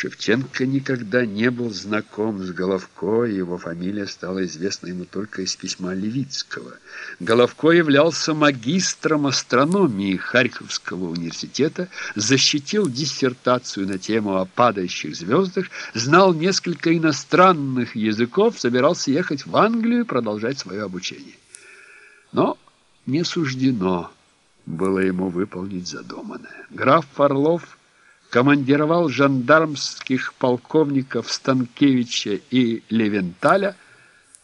Шевченко никогда не был знаком с Головко, и его фамилия стала известна ему только из письма Левицкого. Головко являлся магистром астрономии Харьковского университета, защитил диссертацию на тему о падающих звездах, знал несколько иностранных языков, собирался ехать в Англию и продолжать свое обучение. Но не суждено было ему выполнить задуманное. Граф Орлов командировал жандармских полковников Станкевича и Левенталя,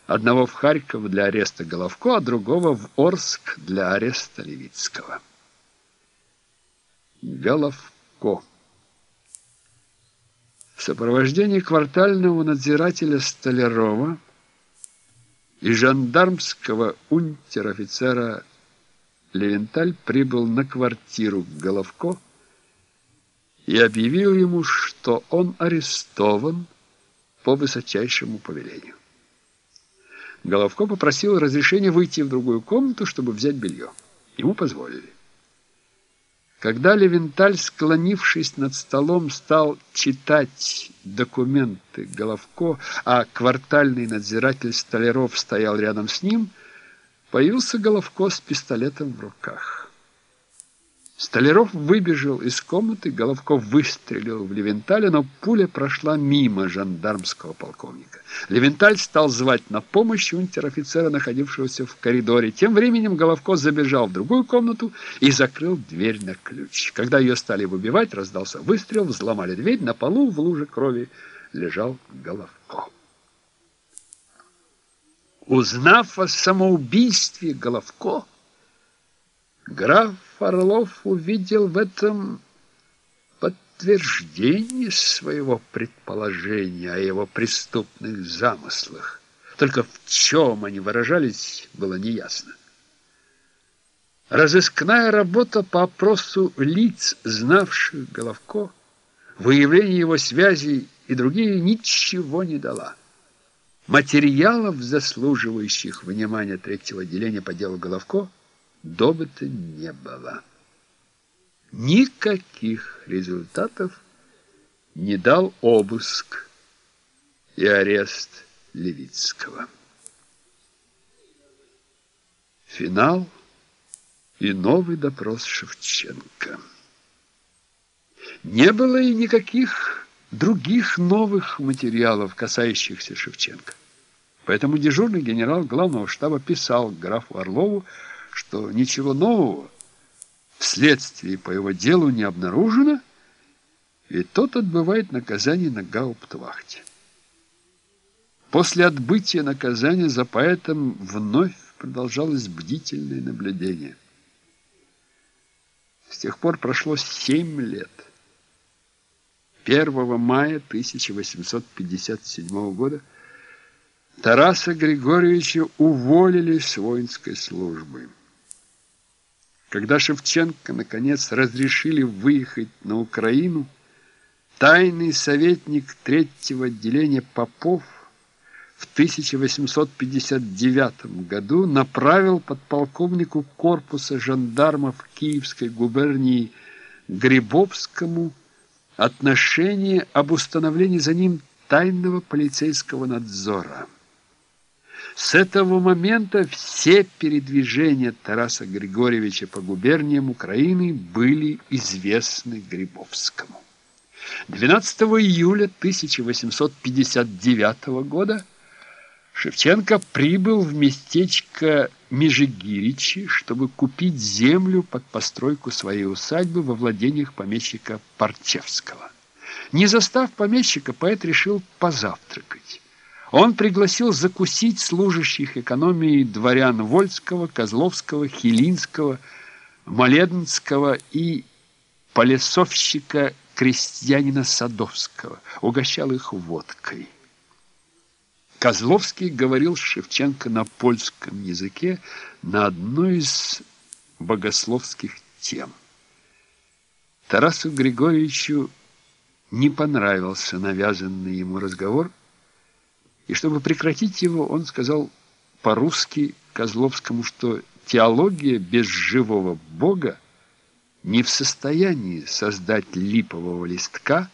одного в Харьков для ареста Головко, а другого в Орск для ареста Левицкого. Головко. В сопровождении квартального надзирателя Столярова и жандармского унтер-офицера Левенталь прибыл на квартиру Головко, и объявил ему, что он арестован по высочайшему повелению. Головко попросил разрешения выйти в другую комнату, чтобы взять белье. Ему позволили. Когда Левенталь, склонившись над столом, стал читать документы Головко, а квартальный надзиратель Столяров стоял рядом с ним, появился Головко с пистолетом в руках. Столяров выбежал из комнаты, Головков выстрелил в Левенталя, но пуля прошла мимо жандармского полковника. Левенталь стал звать на помощь унтер-офицера, находившегося в коридоре. Тем временем Головко забежал в другую комнату и закрыл дверь на ключ. Когда ее стали выбивать, раздался выстрел, взломали дверь, на полу в луже крови лежал Головко. Узнав о самоубийстве Головко, граф Орлов увидел в этом подтверждение своего предположения о его преступных замыслах. Только в чем они выражались, было неясно. Разыскная работа по опросу лиц, знавших Головко, выявление его связей и другие ничего не дала. Материалов, заслуживающих внимания третьего отделения по делу Головко, добыта не было. Никаких результатов не дал обыск и арест Левицкого. Финал и новый допрос Шевченко. Не было и никаких других новых материалов, касающихся Шевченко. Поэтому дежурный генерал главного штаба писал графу Орлову, что ничего нового вследствие по его делу не обнаружено, и тот отбывает наказание на гауптвахте. После отбытия наказания за поэтом вновь продолжалось бдительное наблюдение. С тех пор прошло семь лет. 1 мая 1857 года Тараса Григорьевича уволили с воинской службы. Когда Шевченко, наконец, разрешили выехать на Украину, тайный советник третьего отделения Попов в 1859 году направил подполковнику корпуса жандармов Киевской губернии Грибовскому отношение об установлении за ним тайного полицейского надзора. С этого момента все передвижения Тараса Григорьевича по губерниям Украины были известны Грибовскому. 12 июля 1859 года Шевченко прибыл в местечко Межигиричи, чтобы купить землю под постройку своей усадьбы во владениях помещика Парчевского. Не застав помещика, поэт решил позавтракать. Он пригласил закусить служащих экономии дворян Вольского, Козловского, Хилинского, Моледнского и полесовщика крестьянина Садовского, угощал их водкой. Козловский говорил Шевченко на польском языке на одной из богословских тем. Тарасу Григорьевичу не понравился навязанный ему разговор, и чтобы прекратить его, он сказал по-русски Козловскому, что теология без живого Бога не в состоянии создать липового листка,